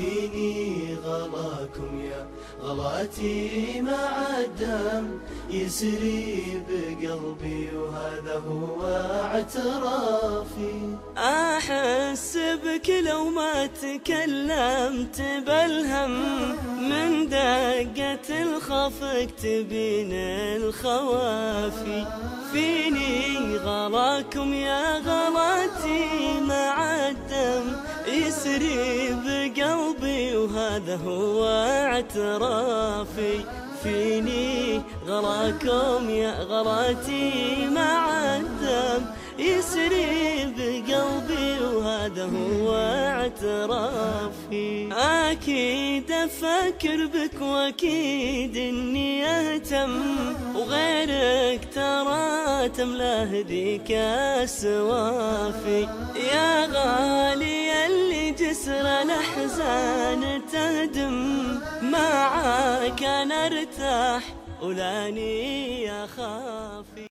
فيني غلاكم يا غلاتي مع الدم. يسري بقلبي وهذا هو اعترافي. أحس بك لو ما تكلمت بالهم. من دقة الخفق تبين الخوافي. فيني غلاكم يا غلاتي. يسري بقلبي وهذا هو اعترافي. فيني غراكم يا غراتي مع الدم. يسري بقلبي وهذا هو اعترافي. أكيد أفكر بك وأكيد إني أهتم. وغيرك ترى تملاه ذيك السوافي الأحزان تهدم معاك أنا أرتاح ولاني أخافي